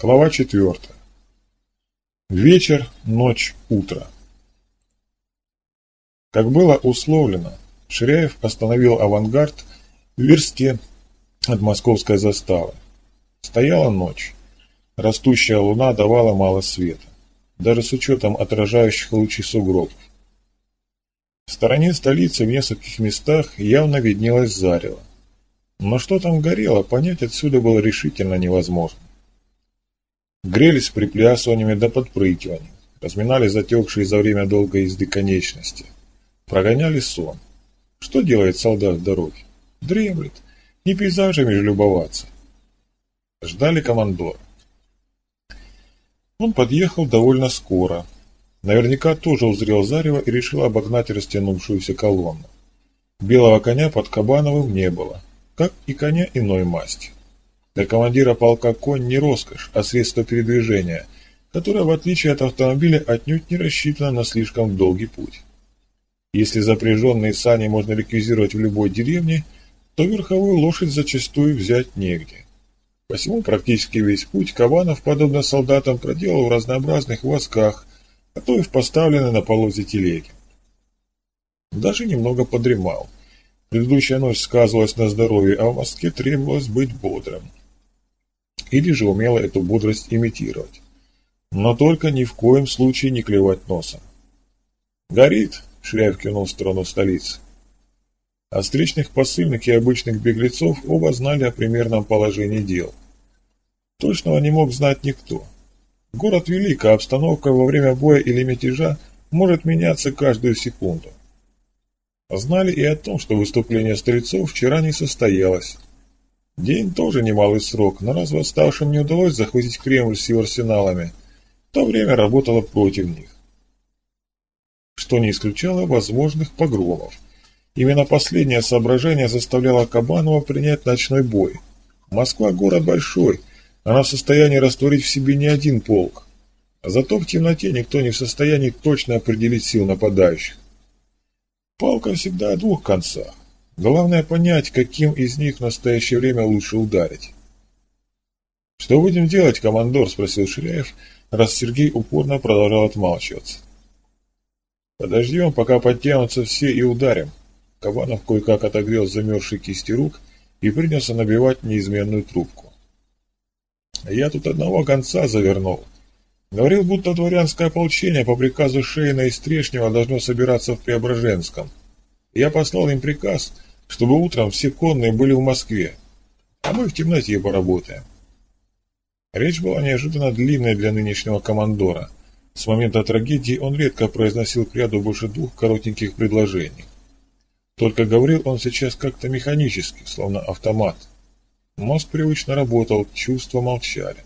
Глава четвертая. Вечер, ночь, утро. Как было условлено, Ширяев остановил авангард в версте от московской заставы. Стояла ночь. Растущая луна давала мало света, даже с учетом отражающих лучи сугробов. В стороне столицы в нескольких местах явно виднелось зарево. Но что там горело, понять отсюда было решительно невозможно. Грелись приплясываниями до подпрыгиваний, разминали затекшие за время долгой езды конечности, прогоняли сон. Что делает солдат в дороге? Дремлет, не пейзажами же любоваться. Ждали командора. Он подъехал довольно скоро. Наверняка тоже узрел зарево и решил обогнать растянувшуюся колонну. Белого коня под Кабановым не было, как и коня иной масти. Для командира полка конь не роскошь, а средство передвижения, которое, в отличие от автомобиля, отнюдь не рассчитано на слишком долгий путь. Если запряженные сани можно реквизировать в любой деревне, то верховую лошадь зачастую взять негде. Посему практически весь путь Кабанов, подобно солдатам, проделал в разнообразных восках, а то и в поставленной на полозе телеге. Даже немного подремал. Предыдущая ночь сказывалась на здоровье, а в Москве требовалось быть бодрым или же умела эту бодрость имитировать. Но только ни в коем случае не клевать носом. «Горит!» — Шляев кивнул в сторону столицы. О встречных посыльных и обычных беглецов оба знали о примерном положении дел. Точного не мог знать никто. Город велик, а обстановка во время боя или мятежа может меняться каждую секунду. Знали и о том, что выступление стрельцов вчера не состоялось, День тоже немалый срок, но раз восставшим не удалось захватить Кремль с его арсеналами, то время работало против них. Что не исключало возможных погромов. Именно последнее соображение заставляло Кабанова принять ночной бой. Москва город большой, она в состоянии растворить в себе не один полк. Зато в темноте никто не в состоянии точно определить сил нападающих. Палка всегда о двух концах. Главное понять, каким из них в настоящее время лучше ударить. «Что будем делать, командор?» – спросил Ширяев, раз Сергей упорно продолжал отмалчиваться. «Подождем, пока подтянутся все и ударим». Кабанов кое-как отогрел замерзшие кисти рук и принялся набивать неизменную трубку. «Я тут одного конца завернул. Говорил, будто дворянское ополчение по приказу Шейна и Стрешнева должно собираться в Преображенском. Я послал им приказ – чтобы утром все конные были в Москве, а мы в темноте поработаем. Речь была неожиданно длинной для нынешнего командора. С момента трагедии он редко произносил к ряду больше двух коротеньких предложений. Только говорил он сейчас как-то механически, словно автомат. Мозг привычно работал, чувства молчали.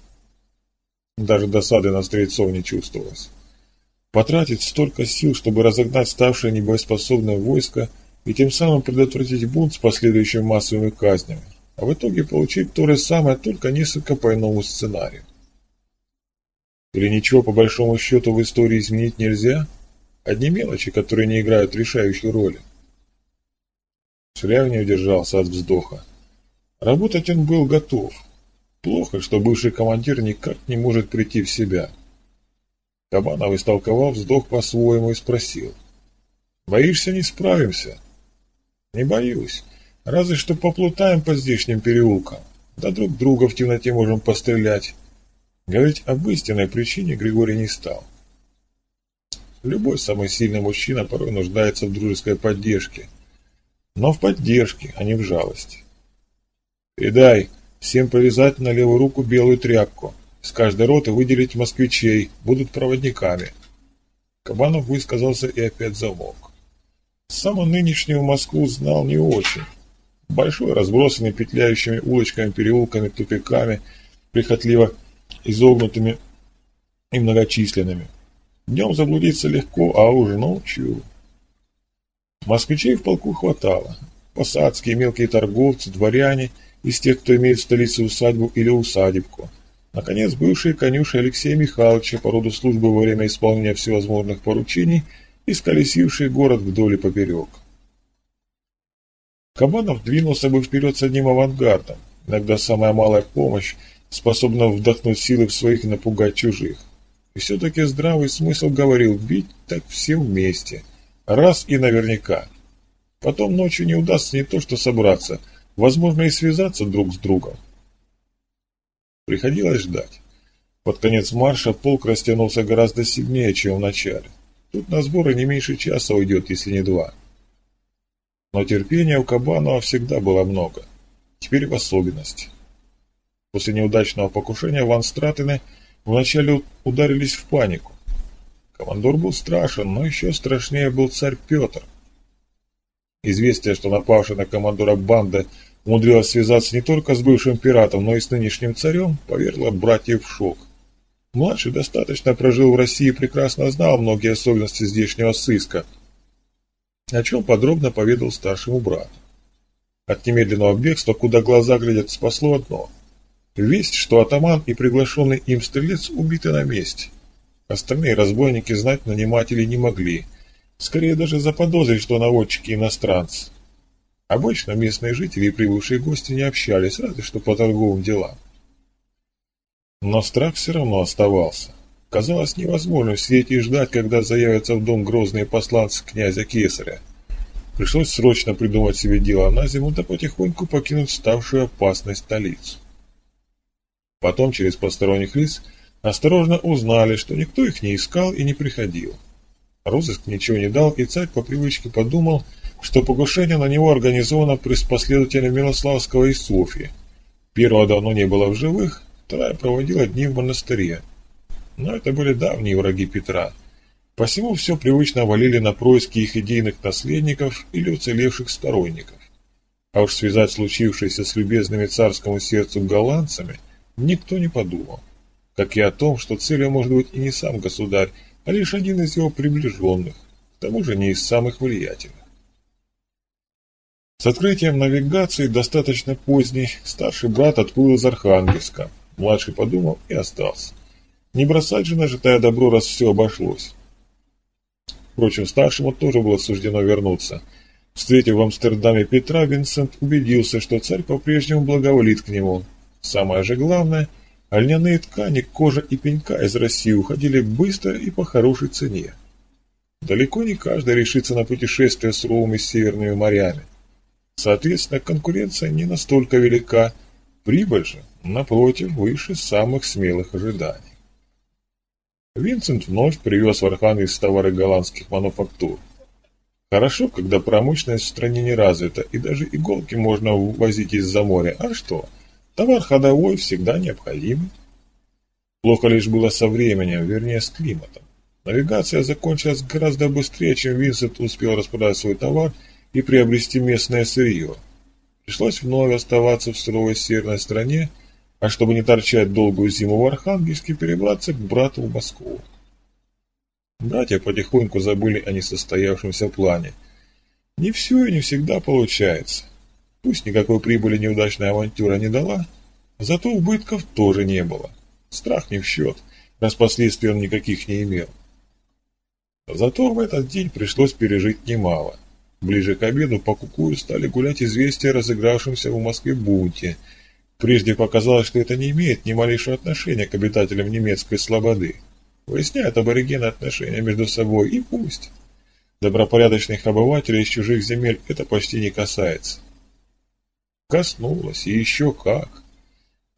Даже досады на стрельцов не чувствовалось. Потратить столько сил, чтобы разогнать ставшее небоеспособное войско – и тем самым предотвратить бунт с последующими массовыми казнями, а в итоге получить то же самое, только несколько по иному сценарию. Или ничего по большому счету в истории изменить нельзя? Одни мелочи, которые не играют решающей роли. Шляв не удержался от вздоха. Работать он был готов. Плохо, что бывший командир никак не может прийти в себя. Кабанов истолковал вздох по-своему и спросил. «Боишься, не справимся?» Не боюсь. Разве что поплутаем по здешним переулкам. Да друг друга в темноте можем пострелять. Говорить об истинной причине Григорий не стал. Любой самый сильный мужчина порой нуждается в дружеской поддержке. Но в поддержке, а не в жалости. Передай, всем повязать на левую руку белую тряпку. С каждой роты выделить москвичей, будут проводниками. Кабанов высказался и опять замолк. Сам он нынешнюю Москву знал не очень. Большой, разбросанный петляющими улочками, переулками, тупиками, прихотливо изогнутыми и многочисленными. Днем заблудиться легко, а уже ночью... Москвичей в полку хватало. Посадские, мелкие торговцы, дворяне, из тех, кто имеет в столице усадьбу или усадебку. Наконец, бывшие конюши Алексея Михайловича по роду службы во время исполнения всевозможных поручений – исколесивший город вдоль и поперек. Кабанов двинулся бы вперед с одним авангардом. Иногда самая малая помощь, способна вдохнуть силы в своих и напугать чужих. И все-таки здравый смысл говорил бить так все вместе, раз и наверняка. Потом ночью не удастся не то что собраться, возможно и связаться друг с другом. Приходилось ждать. Под конец марша полк растянулся гораздо сильнее, чем в начале. Тут на сборы не меньше часа уйдет, если не два. Но терпения у Кабанова всегда было много. Теперь в особенности. После неудачного покушения Ван Стратены вначале ударились в панику. Командор был страшен, но еще страшнее был царь Петр. Известие, что напавшая на командора банда умудрилась связаться не только с бывшим пиратом, но и с нынешним царем, повергло братьев в шок. Младший достаточно прожил в России и прекрасно знал многие особенности здешнего сыска, о чем подробно поведал старшему брату. От немедленного бегства, куда глаза глядят, спасло одно. Весть, что атаман и приглашенный им стрелец убиты на месте. Остальные разбойники знать нанимателей не могли. Скорее даже заподозрить, что наводчики иностранцы. Обычно местные жители и прибывшие гости не общались, разве что по торговым делам. Но страх все равно оставался. Казалось невозможным сидеть и ждать, когда заявятся в дом грозные посланцы князя Кесаря. Пришлось срочно придумать себе дело на зиму, да потихоньку покинуть ставшую опасной столицу. Потом, через посторонних лиц, осторожно узнали, что никто их не искал и не приходил. Розыск ничего не дал, и царь по привычке подумал, что покушение на него организовано при последователях Милославского и Софии. Первого давно не было в живых, Вторая проводила дни в монастыре. Но это были давние враги Петра. Посему все привычно валили на происки их идейных наследников или уцелевших сторонников. А уж связать случившееся с любезными царскому сердцу голландцами никто не подумал. Как и о том, что целью может быть и не сам государь, а лишь один из его приближенных, к тому же не из самых влиятельных. С открытием навигации, достаточно поздней, старший брат отплыл из Архангельска, Младший подумал и остался. Не бросать же нажитое добро, раз все обошлось. Впрочем, старшему тоже было суждено вернуться. Встретив в Амстердаме Петра, Винсент убедился, что царь по-прежнему благоволит к нему. Самое же главное, льняные ткани, кожа и пенька из России уходили быстро и по хорошей цене. Далеко не каждый решится на путешествие суровыми северными морями. Соответственно, конкуренция не настолько велика, прибыль же напротив, выше самых смелых ожиданий. Винсент вновь привез в Архангельск товары голландских мануфактур. Хорошо, когда промышленность в стране не развита, и даже иголки можно увозить из-за моря. А что? Товар ходовой всегда необходимый. Плохо лишь было со временем, вернее с климатом. Навигация закончилась гораздо быстрее, чем Винсент успел распродать свой товар и приобрести местное сырье. Пришлось вновь оставаться в суровой северной стране, а чтобы не торчать долгую зиму в Архангельске, перебраться к брату в Москву. Братья потихоньку забыли о несостоявшемся плане. Не все и не всегда получается. Пусть никакой прибыли неудачная авантюра не дала, зато убытков тоже не было. Страх не в счет, раз последствий он никаких не имел. Зато в этот день пришлось пережить немало. Ближе к обеду по Кукую стали гулять известия о разыгравшемся в Москве бунте – Прежде показалось, что это не имеет ни малейшего отношения к обитателям немецкой слободы. Выясняют аборигены отношения между собой, и пусть. Добропорядочных обывателей из чужих земель это почти не касается. Коснулось, и еще как.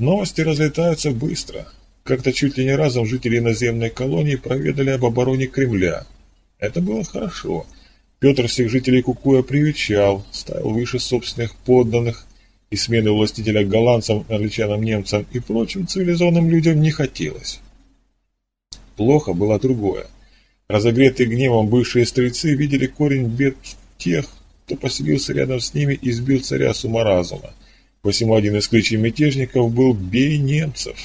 Новости разлетаются быстро. Как-то чуть ли не разом жители иноземной колонии проведали об обороне Кремля. Это было хорошо. Петр всех жителей Кукуя привечал, ставил выше собственных подданных, и смены властителя голландцам, англичанам, немцам и прочим цивилизованным людям не хотелось. Плохо было другое. Разогретые гневом бывшие стрельцы видели корень бед тех, кто поселился рядом с ними и сбил царя с ума разума. Посему один из кличей мятежников был «бей немцев».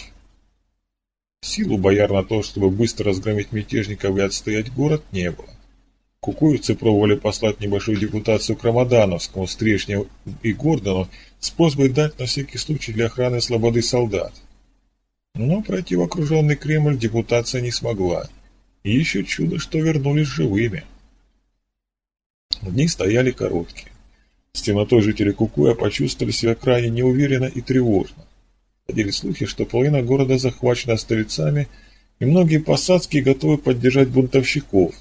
Силу бояр на то, чтобы быстро разгромить мятежников и отстоять город, не было. Кукуевцы пробовали послать небольшую депутацию к Рамадановскому, Стрешневу и Гордону с просьбой дать на всякий случай для охраны слободы солдат. Но пройти в окруженный Кремль депутация не смогла. И еще чудо, что вернулись живыми. Дни стояли короткие. С темнотой жители Кукуя почувствовали себя крайне неуверенно и тревожно. Ходили слухи, что половина города захвачена стрельцами, и многие посадские готовы поддержать бунтовщиков,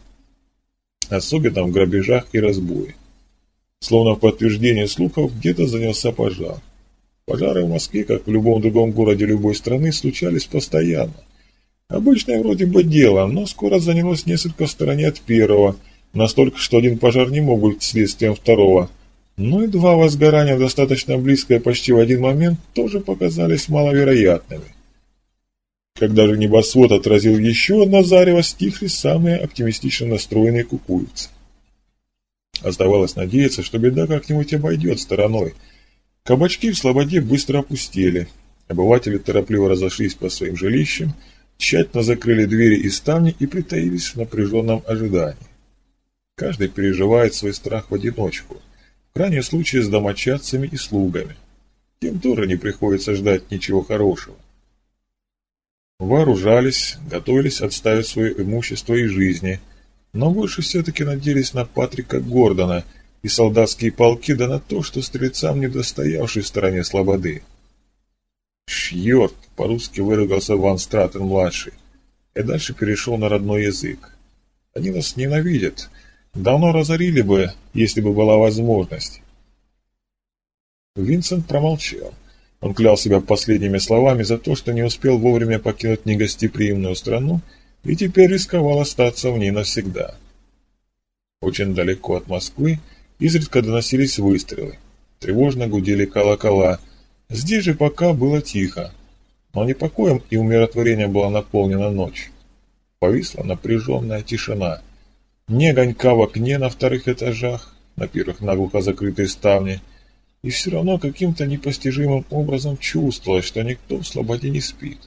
особенно в грабежах и разбое. Словно в подтверждение слухов, где-то занялся пожар. Пожары в Москве, как в любом другом городе любой страны, случались постоянно. Обычное вроде бы дело, но скоро занялось несколько в стороне от первого, настолько, что один пожар не мог быть следствием второго. Но и два возгорания, достаточно близкое почти в один момент, тоже показались маловероятными. Когда же небосвод отразил еще одно зарево, стихли самые оптимистично настроенные кукуицы. Оставалось надеяться, что беда как-нибудь обойдет стороной. Кабачки в Слободе быстро опустели. Обыватели торопливо разошлись по своим жилищам, тщательно закрыли двери и ставни и притаились в напряженном ожидании. Каждый переживает свой страх в одиночку, в крайнем случае с домочадцами и слугами. Тем тоже не приходится ждать ничего хорошего. Вооружались, готовились отставить свое имущество и жизни, но больше все-таки надеялись на Патрика Гордона и солдатские полки, да на то, что стрельцам не достоявшей в стороне слободы. «Шьерт!» — по-русски выругался Ван Стратен-младший, и дальше перешел на родной язык. «Они нас ненавидят. Давно разорили бы, если бы была возможность». Винсент промолчал. Он клял себя последними словами за то, что не успел вовремя покинуть негостеприимную страну и теперь рисковал остаться в ней навсегда. Очень далеко от Москвы изредка доносились выстрелы. Тревожно гудели колокола, Здесь же пока было тихо, но непокоем и умиротворением была наполнена ночь. Повисла напряженная тишина. Ни огонька в окне на вторых этажах, на первых наглухо закрытые ставни, и все равно каким-то непостижимым образом чувствовалось, что никто в слободе не спит.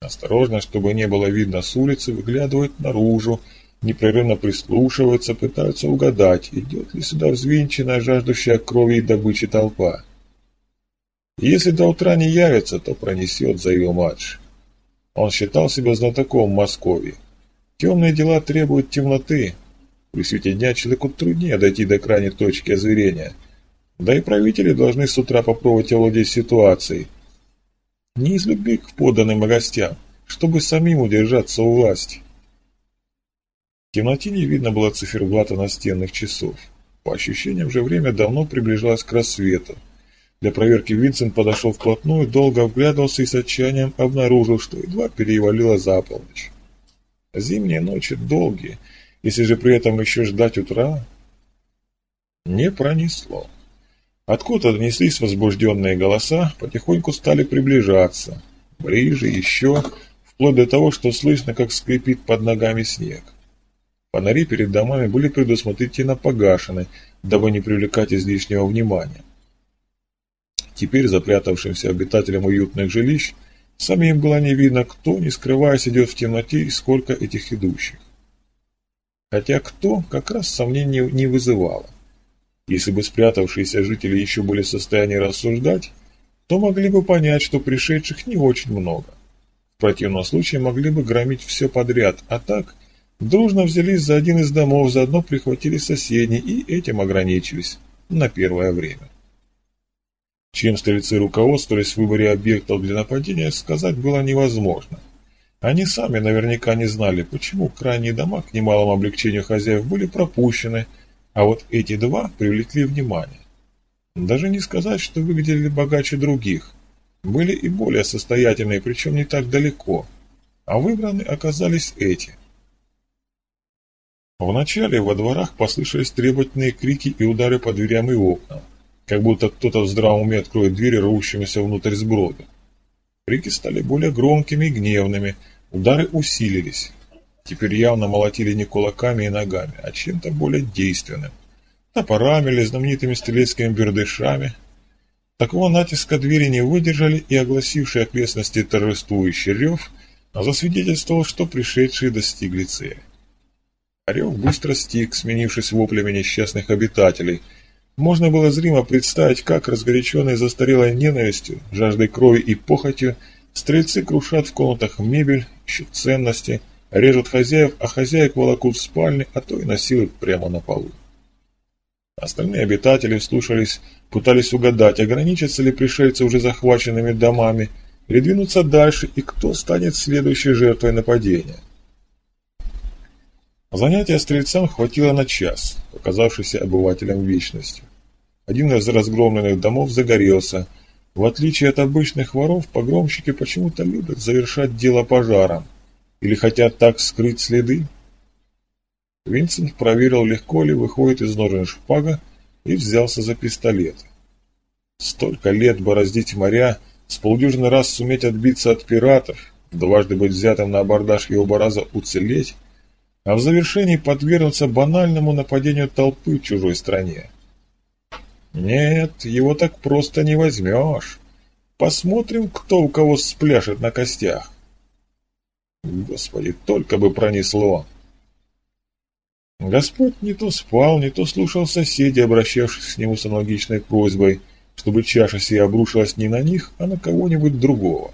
Осторожно, чтобы не было видно с улицы, выглядывают наружу, непрерывно прислушиваются, пытаются угадать, идет ли сюда взвинченная, жаждущая крови и добычи толпа. Если до утра не явится, то пронесет, заявил младший. Он считал себя знатоком в Москве. Темные дела требуют темноты. При свете дня человеку труднее дойти до крайней точки озверения. Да и правители должны с утра попробовать овладеть ситуацией. Не из любви к поданным гостям, чтобы самим удержаться у власти. В темноте не видно было циферблата настенных часов. По ощущениям же время давно приближалось к рассвету. Для проверки Винсент подошел вплотную, долго вглядывался и с отчаянием обнаружил, что едва перевалило за полночь. Зимние ночи долгие, если же при этом еще ждать утра... Не пронесло. Откуда донеслись возбужденные голоса, потихоньку стали приближаться. Ближе, еще, вплоть до того, что слышно, как скрипит под ногами снег. Фонари перед домами были предусмотрительно погашены, дабы не привлекать излишнего внимания. Теперь запрятавшимся обитателям уютных жилищ самим было не видно, кто, не скрываясь, идет в темноте и сколько этих идущих. Хотя кто, как раз сомнений не вызывало. Если бы спрятавшиеся жители еще были в состоянии рассуждать, то могли бы понять, что пришедших не очень много. В противном случае могли бы громить все подряд, а так дружно взялись за один из домов, заодно прихватили соседний и этим ограничились на первое время. Чем стрельцы руководствовались в выборе объектов для нападения, сказать было невозможно. Они сами наверняка не знали, почему крайние дома к немалому облегчению хозяев были пропущены, а вот эти два привлекли внимание. Даже не сказать, что выглядели богаче других. Были и более состоятельные, причем не так далеко. А выбраны оказались эти. Вначале во дворах послышались требовательные крики и удары по дверям и окнам как будто кто-то в здравом уме откроет двери рвущимися внутрь сброда. Крики стали более громкими и гневными, удары усилились. Теперь явно молотили не кулаками и ногами, а чем-то более действенным. Топорами или знаменитыми стрелецкими бердышами. Такого натиска двери не выдержали, и огласивший окрестности торжествующий рев засвидетельствовал, что пришедшие достигли цели. Рев быстро стих, сменившись воплями несчастных обитателей – можно было зримо представить, как разгоряченные застарелой ненавистью, жаждой крови и похотью, стрельцы крушат в комнатах мебель, ищут ценности, режут хозяев, а хозяек волокут в спальне, а то и насилуют прямо на полу. Остальные обитатели слушались, пытались угадать, ограничатся ли пришельцы уже захваченными домами, или двинуться дальше, и кто станет следующей жертвой нападения. Занятия стрельцам хватило на час, показавшийся обывателям вечностью. Один из разгромленных домов загорелся. В отличие от обычных воров, погромщики почему-то любят завершать дело пожаром. Или хотят так скрыть следы? Винсент проверил, легко ли выходит из ножен шпага, и взялся за пистолет. Столько лет бороздить моря, с полдюжины раз суметь отбиться от пиратов, дважды быть взятым на абордаж и оба раза уцелеть, а в завершении подвергнуться банальному нападению толпы в чужой стране. Нет, его так просто не возьмешь. Посмотрим, кто у кого спляшет на костях. Господи, только бы пронесло. Господь не то спал, не то слушал соседей, обращавшихся к нему с аналогичной просьбой, чтобы чаша сия обрушилась не на них, а на кого-нибудь другого.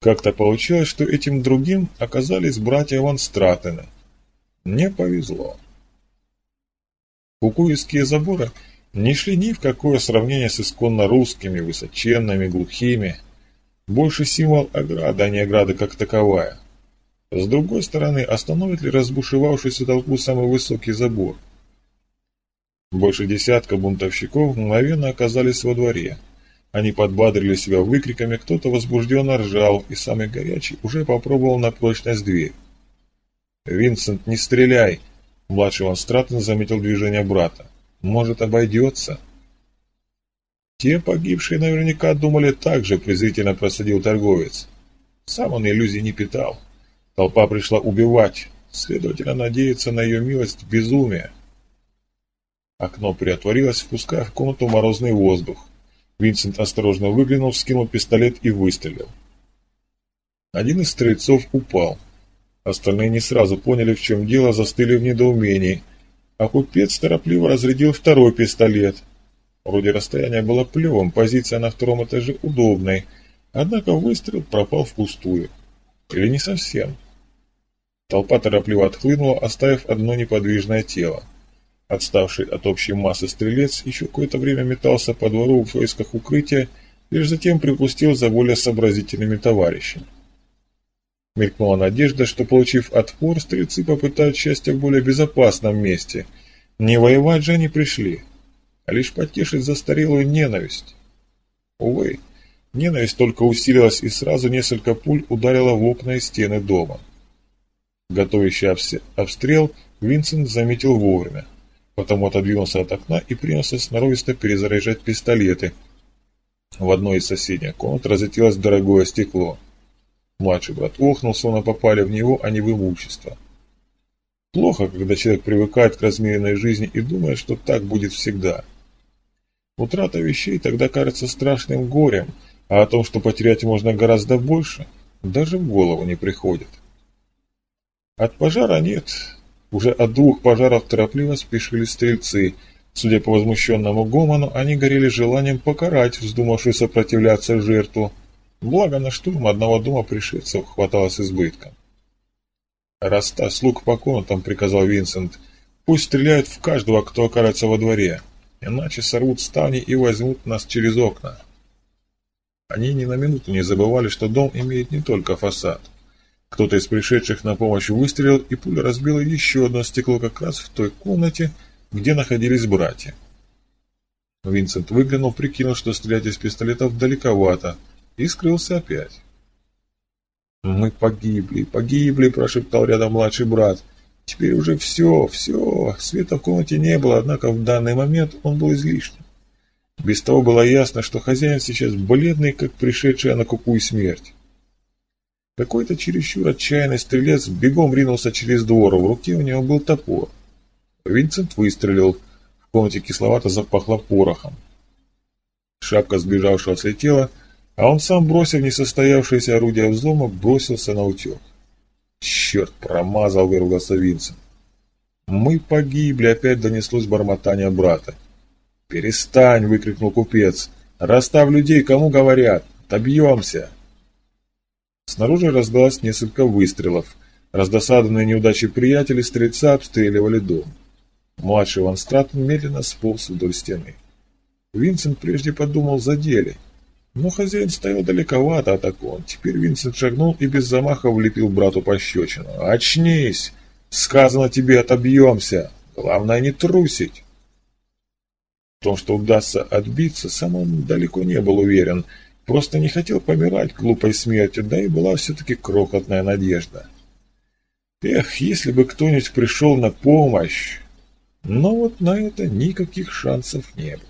Как-то получилось, что этим другим оказались братья Ван Стратена. Не повезло. Кукуевские заборы не шли ни в какое сравнение с исконно русскими, высоченными, глухими. Больше символ ограды, а не ограда как таковая. С другой стороны, остановит ли разбушевавшуюся толпу самый высокий забор? Больше десятка бунтовщиков мгновенно оказались во дворе. Они подбадрили себя выкриками, кто-то возбужденно ржал, и самый горячий уже попробовал на прочность дверь. «Винсент, не стреляй!» Младший Ван Стратен заметил движение брата. «Может, обойдется?» Те погибшие наверняка думали так же, презрительно просадил торговец. Сам он иллюзий не питал. Толпа пришла убивать, следовательно, надеяться на ее милость – безумие. Окно приотворилось, впуская в комнату морозный воздух. Винсент осторожно выглянул, вскинул пистолет и выстрелил. Один из стрельцов упал. Остальные не сразу поняли, в чем дело, застыли в недоумении, а купец торопливо разрядил второй пистолет. Вроде расстояние было плевым, позиция на втором этаже удобной, однако выстрел пропал впустую. Или не совсем. Толпа торопливо отхлынула, оставив одно неподвижное тело. Отставший от общей массы стрелец еще какое-то время метался по двору в поисках укрытия, лишь затем припустил за более сообразительными товарищами. Мелькнула надежда, что, получив отпор, стрельцы попытают счастье в более безопасном месте. Не воевать же они пришли, лишь потешить застарелую ненависть. Увы, ненависть только усилилась и сразу несколько пуль ударила в окна и стены дома. Готовящий обстрел Винсент заметил вовремя, потому отодвинулся от окна и принялся сноровисто перезаряжать пистолеты. В одной из соседних комнат разлетелось дорогое стекло. Младший брат охнул, словно попали в него, а не в имущество. Плохо, когда человек привыкает к размеренной жизни и думает, что так будет всегда. Утрата вещей тогда кажется страшным горем, а о том, что потерять можно гораздо больше, даже в голову не приходит. От пожара нет. Уже от двух пожаров торопливо спешили стрельцы. Судя по возмущенному гомону, они горели желанием покарать вздумавшую сопротивляться жертву. Благо на штурм одного дома пришельцев хватало с избытком. «Расставь слуг по комнатам», — приказал Винсент. «Пусть стреляют в каждого, кто окажется во дворе, иначе сорвут ставни и возьмут нас через окна». Они ни на минуту не забывали, что дом имеет не только фасад — кто-то из пришедших на помощь выстрелил, и пуля разбила еще одно стекло как раз в той комнате, где находились братья. Винсент выглянул, прикинул, что стрелять из пистолетов далековато, и скрылся опять. «Мы погибли, погибли», – прошептал рядом младший брат. «Теперь уже все, все, света в комнате не было, однако в данный момент он был излишним. Без того было ясно, что хозяин сейчас бледный, как пришедшая на куку смерть. Какой-то чересчур отчаянный стрелец бегом ринулся через двор, в руке у него был топор. Винсент выстрелил, в комнате кисловато запахло порохом. Шапка сбежавшего слетела, а он сам, бросив несостоявшееся орудие взлома, бросился на утек. «Черт, промазал!» — выругался Винсент. «Мы погибли!» — опять донеслось бормотание брата. «Перестань!» — выкрикнул купец. «Расставь людей, кому говорят! Добьемся!» Снаружи раздалось несколько выстрелов. Раздосадованные неудачей приятели стрельца обстреливали дом. Младший Ван Стратон медленно сполз вдоль стены. Винсент прежде подумал за деле. Но хозяин стоял далековато от окон. Теперь Винсент шагнул и без замаха влепил брату пощечину. «Очнись! Сказано тебе, отобьемся! Главное не трусить!» В том, что удастся отбиться, сам он далеко не был уверен. Просто не хотел помирать глупой смертью, да и была все-таки крохотная надежда. Эх, если бы кто-нибудь пришел на помощь! Но вот на это никаких шансов не было.